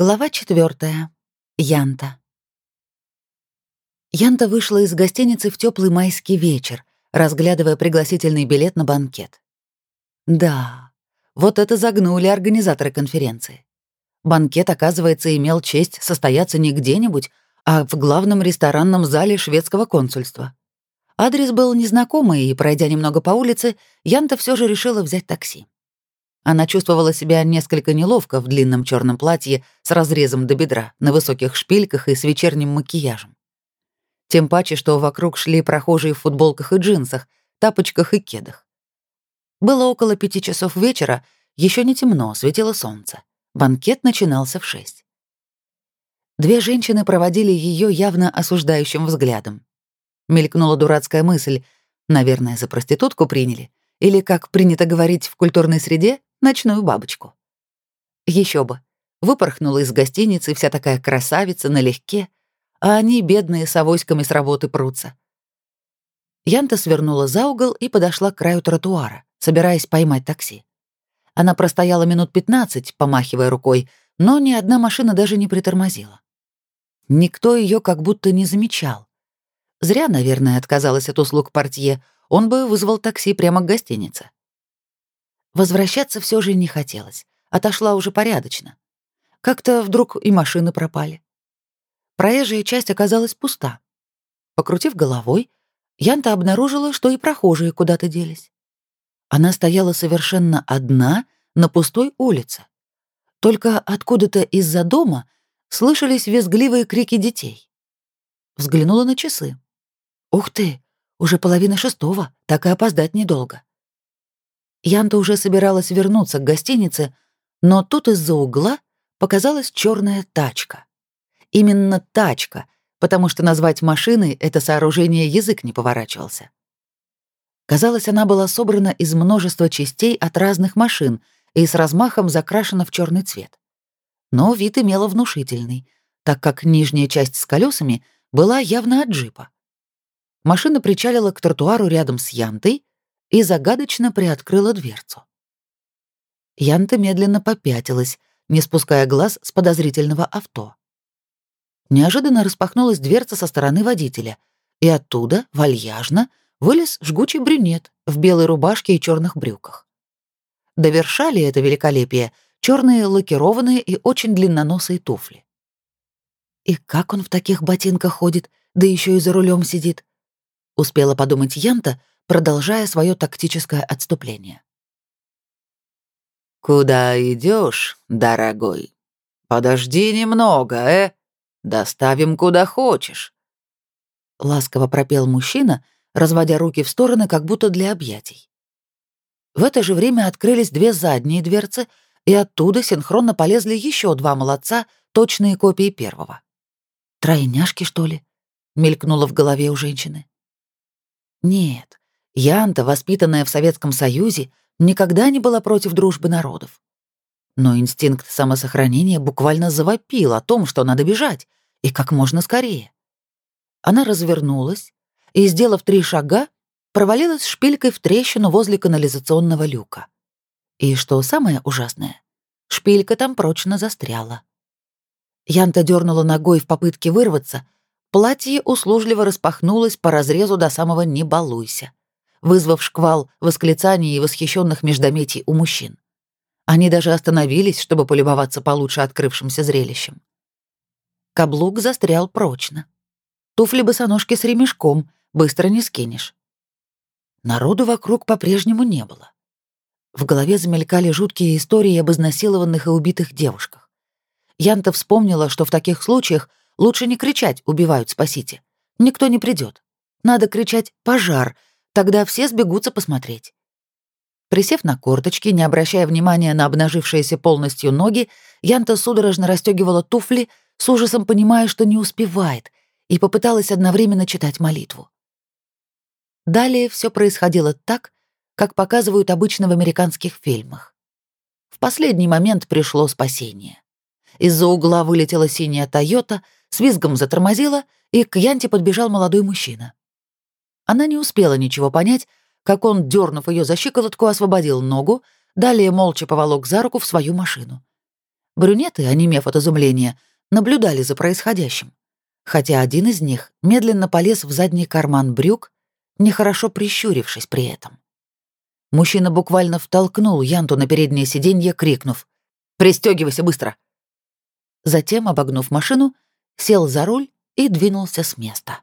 Глава четвертая. Янта. Янта вышла из гостиницы в теплый майский вечер, разглядывая пригласительный билет на банкет. Да, вот это загнули организаторы конференции. Банкет, оказывается, имел честь состояться не где-нибудь, а в главном ресторанном зале шведского консульства. Адрес был незнакомый, и, пройдя немного по улице, Янта все же решила взять такси. Она чувствовала себя несколько неловко в длинном черном платье с разрезом до бедра, на высоких шпильках и с вечерним макияжем. Тем паче, что вокруг шли прохожие в футболках и джинсах, тапочках и кедах. Было около пяти часов вечера, еще не темно, светило солнце. Банкет начинался в шесть. Две женщины проводили ее явно осуждающим взглядом. Мелькнула дурацкая мысль, наверное, за проститутку приняли, или, как принято говорить в культурной среде, ночную бабочку. Еще бы. Выпорхнула из гостиницы вся такая красавица налегке, а они, бедные, с авоськами с работы прутся. Янта свернула за угол и подошла к краю тротуара, собираясь поймать такси. Она простояла минут 15, помахивая рукой, но ни одна машина даже не притормозила. Никто ее как будто не замечал. Зря, наверное, отказалась от услуг портье, он бы вызвал такси прямо к гостинице. Возвращаться все же не хотелось. Отошла уже порядочно. Как-то вдруг и машины пропали. Проезжая часть оказалась пуста. Покрутив головой, Янта обнаружила, что и прохожие куда-то делись. Она стояла совершенно одна на пустой улице. Только откуда-то из-за дома слышались визгливые крики детей. Взглянула на часы. «Ух ты, уже половина шестого, так и опоздать недолго». Янта уже собиралась вернуться к гостинице, но тут из-за угла показалась черная тачка. Именно тачка, потому что назвать машиной это сооружение язык не поворачивался. Казалось, она была собрана из множества частей от разных машин и с размахом закрашена в черный цвет. Но вид имела внушительный, так как нижняя часть с колесами была явно от джипа. Машина причалила к тротуару рядом с Янтой, и загадочно приоткрыла дверцу. Янта медленно попятилась, не спуская глаз с подозрительного авто. Неожиданно распахнулась дверца со стороны водителя, и оттуда, вальяжно, вылез жгучий брюнет в белой рубашке и черных брюках. Довершали это великолепие черные лакированные и очень длинноносые туфли. И как он в таких ботинках ходит, да еще и за рулем сидит? Успела подумать Янта, продолжая свое тактическое отступление. «Куда идешь, дорогой? Подожди немного, э? Доставим куда хочешь». Ласково пропел мужчина, разводя руки в стороны, как будто для объятий. В это же время открылись две задние дверцы, и оттуда синхронно полезли еще два молодца, точные копии первого. «Тройняшки, что ли?» — мелькнуло в голове у женщины. Нет, Янта, воспитанная в Советском Союзе, никогда не была против дружбы народов. Но инстинкт самосохранения буквально завопил о том, что надо бежать, и как можно скорее. Она развернулась и, сделав три шага, провалилась шпилькой в трещину возле канализационного люка. И что самое ужасное, шпилька там прочно застряла. Янта дернула ногой в попытке вырваться, платье услужливо распахнулось по разрезу до самого «не балуйся» вызвав шквал восклицаний и восхищенных междометий у мужчин. Они даже остановились, чтобы полюбоваться получше открывшимся зрелищем. Каблук застрял прочно. Туфли-босоножки с ремешком, быстро не скинешь. Народу вокруг по-прежнему не было. В голове замелькали жуткие истории об изнасилованных и убитых девушках. Янта вспомнила, что в таких случаях лучше не кричать «убивают, спасите». Никто не придет. Надо кричать «пожар», Тогда все сбегутся посмотреть. Присев на корточки, не обращая внимания на обнажившиеся полностью ноги, Янта судорожно расстегивала туфли, с ужасом понимая, что не успевает, и попыталась одновременно читать молитву. Далее все происходило так, как показывают обычно в американских фильмах. В последний момент пришло спасение. Из-за угла вылетела синяя «Тойота», с визгом затормозила, и к Янте подбежал молодой мужчина. Она не успела ничего понять, как он, дернув ее за щиколотку, освободил ногу, далее молча поволок за руку в свою машину. Брюнеты, онемев от изумления, наблюдали за происходящим, хотя один из них медленно полез в задний карман брюк, нехорошо прищурившись при этом. Мужчина буквально втолкнул Янту на переднее сиденье, крикнув «Пристёгивайся быстро!». Затем, обогнув машину, сел за руль и двинулся с места.